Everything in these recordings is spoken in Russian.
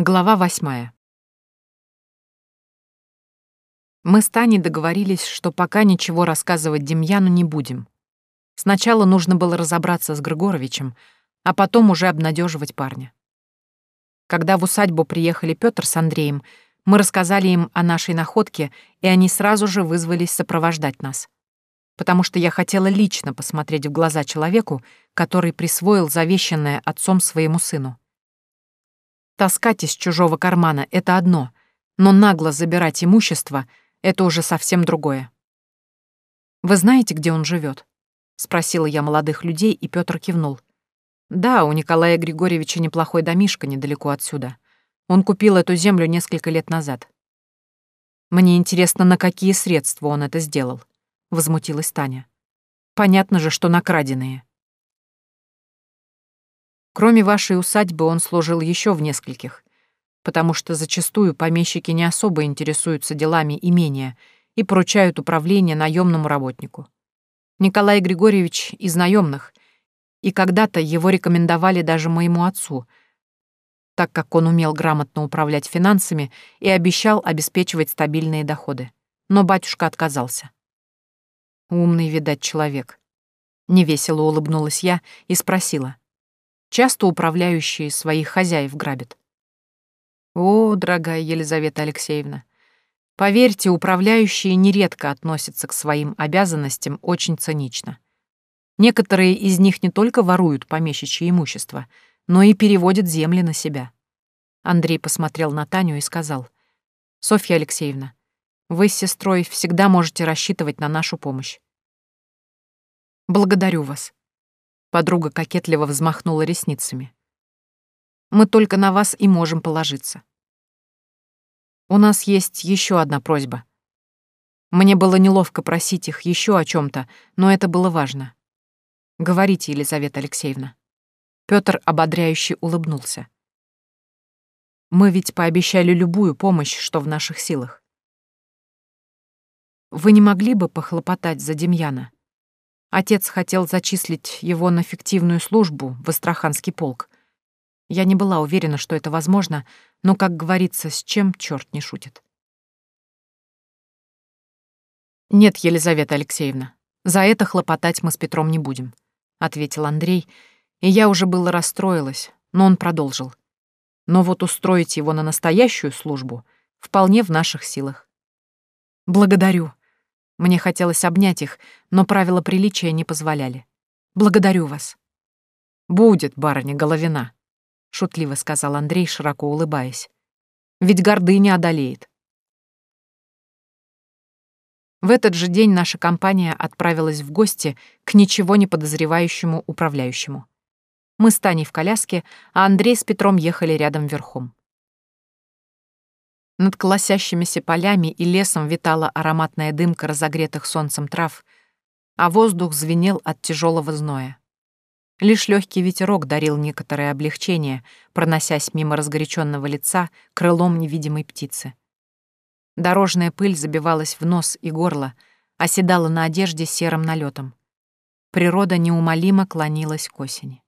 Глава восьмая. Мы с Таней договорились, что пока ничего рассказывать Демьяну не будем. Сначала нужно было разобраться с Григоровичем, а потом уже обнадеживать парня. Когда в усадьбу приехали Петр с Андреем, мы рассказали им о нашей находке, и они сразу же вызвались сопровождать нас. Потому что я хотела лично посмотреть в глаза человеку, который присвоил завещанное отцом своему сыну. Таскать из чужого кармана — это одно, но нагло забирать имущество — это уже совсем другое. «Вы знаете, где он живет? спросила я молодых людей, и Петр кивнул. «Да, у Николая Григорьевича неплохой домишко недалеко отсюда. Он купил эту землю несколько лет назад». «Мне интересно, на какие средства он это сделал?» — возмутилась Таня. «Понятно же, что накраденные». Кроме вашей усадьбы он служил еще в нескольких, потому что зачастую помещики не особо интересуются делами имения и поручают управление наемному работнику. Николай Григорьевич из наемных, и когда-то его рекомендовали даже моему отцу, так как он умел грамотно управлять финансами и обещал обеспечивать стабильные доходы. Но батюшка отказался. Умный, видать, человек. Невесело улыбнулась я и спросила. Часто управляющие своих хозяев грабят. О, дорогая Елизавета Алексеевна, поверьте, управляющие нередко относятся к своим обязанностям очень цинично. Некоторые из них не только воруют помещичье имущество, но и переводят земли на себя. Андрей посмотрел на Таню и сказал, «Софья Алексеевна, вы с сестрой всегда можете рассчитывать на нашу помощь. Благодарю вас. Подруга кокетливо взмахнула ресницами. «Мы только на вас и можем положиться. У нас есть еще одна просьба. Мне было неловко просить их еще о чем то но это было важно. Говорите, Елизавета Алексеевна». Петр ободряюще улыбнулся. «Мы ведь пообещали любую помощь, что в наших силах. Вы не могли бы похлопотать за Демьяна?» Отец хотел зачислить его на фиктивную службу в Астраханский полк. Я не была уверена, что это возможно, но, как говорится, с чем черт не шутит. «Нет, Елизавета Алексеевна, за это хлопотать мы с Петром не будем», — ответил Андрей, и я уже было расстроилась, но он продолжил. «Но вот устроить его на настоящую службу вполне в наших силах». «Благодарю», мне хотелось обнять их, но правила приличия не позволяли. «Благодарю вас». «Будет, барыня Головина», — шутливо сказал Андрей, широко улыбаясь. «Ведь гордыня одолеет». В этот же день наша компания отправилась в гости к ничего не подозревающему управляющему. Мы с Таней в коляске, а Андрей с Петром ехали рядом верхом. Над колосящимися полями и лесом витала ароматная дымка разогретых солнцем трав, а воздух звенел от тяжелого зноя. Лишь легкий ветерок дарил некоторое облегчение, проносясь мимо разгоряченного лица крылом невидимой птицы. Дорожная пыль забивалась в нос и горло, оседала на одежде серым налетом. Природа неумолимо клонилась к осени.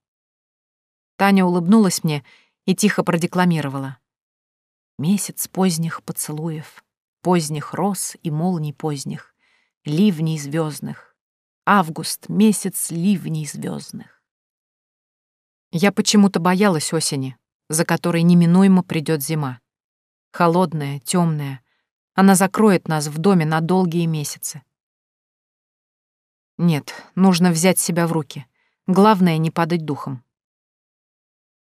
Таня улыбнулась мне и тихо продекламировала. Месяц поздних поцелуев, поздних роз и молний поздних, ливней звездных. Август — месяц ливней звездных. Я почему-то боялась осени, за которой неминуемо придет зима. Холодная, темная. Она закроет нас в доме на долгие месяцы. Нет, нужно взять себя в руки. Главное — не падать духом.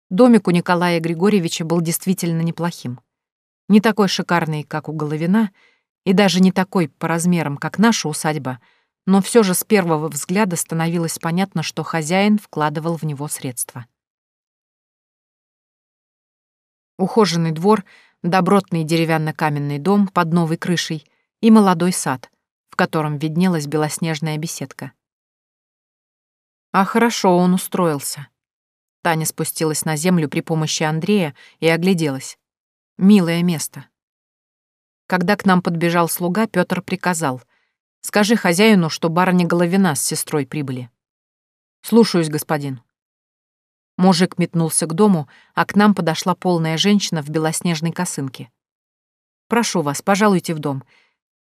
Домик у Николая Григорьевича был действительно неплохим. Не такой шикарный, как у Головина, и даже не такой по размерам, как наша усадьба, но все же с первого взгляда становилось понятно, что хозяин вкладывал в него средства. Ухоженный двор, добротный деревянно-каменный дом под новой крышей и молодой сад, в котором виднелась белоснежная беседка. А хорошо он устроился. Таня спустилась на землю при помощи Андрея и огляделась. Милое место. Когда к нам подбежал слуга, Петр приказал. «Скажи хозяину, что барыня Головина с сестрой прибыли». «Слушаюсь, господин». Мужик метнулся к дому, а к нам подошла полная женщина в белоснежной косынке. «Прошу вас, пожалуйте в дом.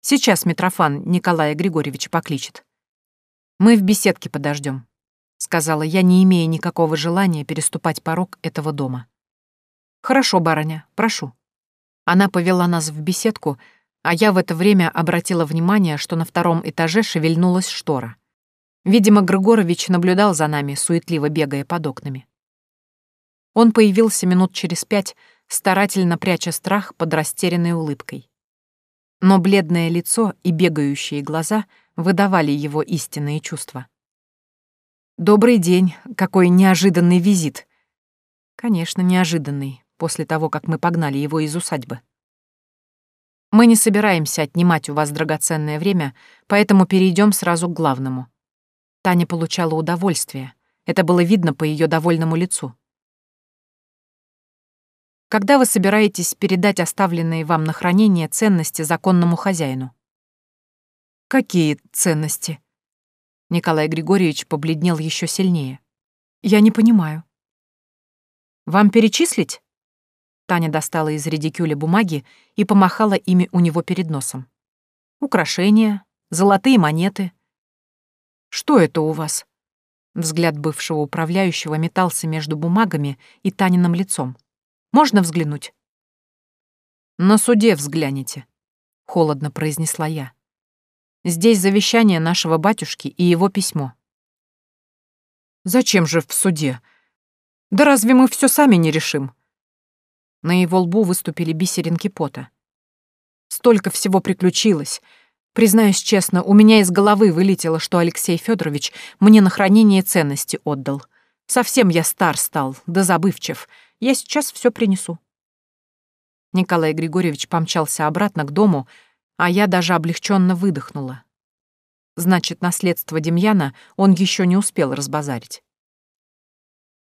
Сейчас Митрофан Николая Григорьевича покличет. Мы в беседке подождем, сказала я, не имея никакого желания переступать порог этого дома. «Хорошо, барыня, прошу». Она повела нас в беседку, а я в это время обратила внимание, что на втором этаже шевельнулась штора. Видимо, Григорович наблюдал за нами, суетливо бегая под окнами. Он появился минут через пять, старательно пряча страх под растерянной улыбкой. Но бледное лицо и бегающие глаза выдавали его истинные чувства. «Добрый день, какой неожиданный визит!» «Конечно, неожиданный, после того, как мы погнали его из усадьбы. Мы не собираемся отнимать у вас драгоценное время, поэтому перейдем сразу к главному. Таня получала удовольствие. Это было видно по ее довольному лицу. Когда вы собираетесь передать оставленные вам на хранение ценности законному хозяину? Какие ценности? Николай Григорьевич побледнел еще сильнее. Я не понимаю. Вам перечислить? Таня достала из редикюля бумаги и помахала ими у него перед носом. Украшения, золотые монеты. Что это у вас? Взгляд бывшего управляющего метался между бумагами и Таниным лицом. Можно взглянуть?» «На суде взгляните», — холодно произнесла я. «Здесь завещание нашего батюшки и его письмо». «Зачем же в суде? Да разве мы все сами не решим?» На его лбу выступили бисеринки пота. «Столько всего приключилось. Признаюсь честно, у меня из головы вылетело, что Алексей Федорович мне на хранение ценности отдал. Совсем я стар стал, да забывчив. Я сейчас все принесу». Николай Григорьевич помчался обратно к дому, а я даже облегченно выдохнула. Значит, наследство Демьяна он еще не успел разбазарить.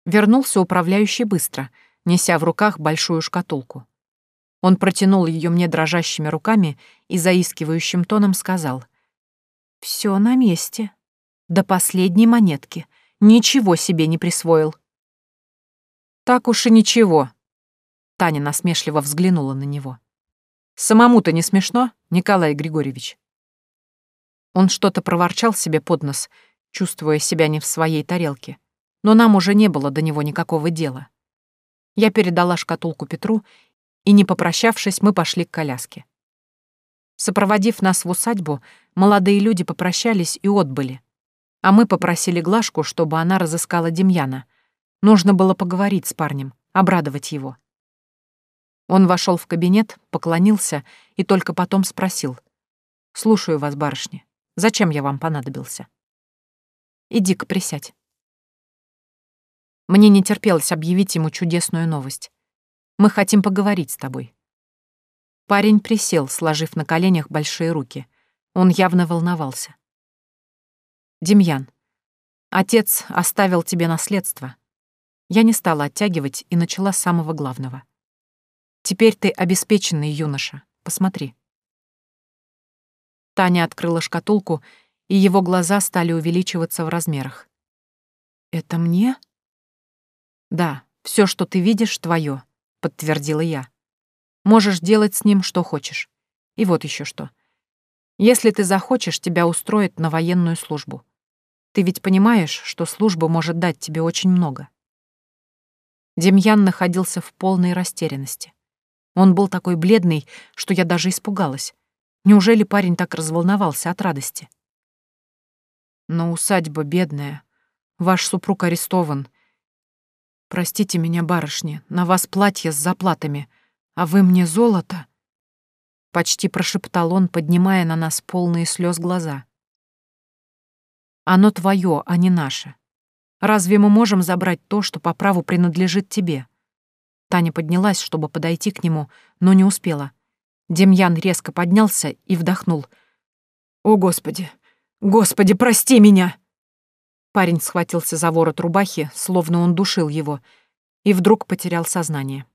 Вернулся управляющий быстро, неся в руках большую шкатулку. Он протянул ее мне дрожащими руками и заискивающим тоном сказал. «Все на месте. До последней монетки. Ничего себе не присвоил». «Так уж и ничего». Таня насмешливо взглянула на него. «Самому-то не смешно, Николай Григорьевич?» Он что-то проворчал себе под нос, чувствуя себя не в своей тарелке, но нам уже не было до него никакого дела. Я передала шкатулку Петру, и, не попрощавшись, мы пошли к коляске. Сопроводив нас в усадьбу, молодые люди попрощались и отбыли, а мы попросили Глашку, чтобы она разыскала Демьяна, Нужно было поговорить с парнем, обрадовать его. Он вошел в кабинет, поклонился и только потом спросил. «Слушаю вас, барышня. Зачем я вам понадобился?» «Иди-ка присядь». Мне не терпелось объявить ему чудесную новость. «Мы хотим поговорить с тобой». Парень присел, сложив на коленях большие руки. Он явно волновался. «Демьян, отец оставил тебе наследство. Я не стала оттягивать и начала с самого главного. «Теперь ты обеспеченный юноша. Посмотри». Таня открыла шкатулку, и его глаза стали увеличиваться в размерах. «Это мне?» «Да, все, что ты видишь, твое», — подтвердила я. «Можешь делать с ним что хочешь. И вот еще что. Если ты захочешь, тебя устроят на военную службу. Ты ведь понимаешь, что служба может дать тебе очень много. Демьян находился в полной растерянности. Он был такой бледный, что я даже испугалась. Неужели парень так разволновался от радости? Но усадьба бедная. Ваш супруг арестован. Простите меня, барышни, на вас платье с заплатами, а вы мне золото. Почти прошептал он, поднимая на нас полные слез глаза. Оно твое, а не наше. Разве мы можем забрать то, что по праву принадлежит тебе?» Таня поднялась, чтобы подойти к нему, но не успела. Демьян резко поднялся и вдохнул. «О, Господи! Господи, прости меня!» Парень схватился за ворот рубахи, словно он душил его, и вдруг потерял сознание.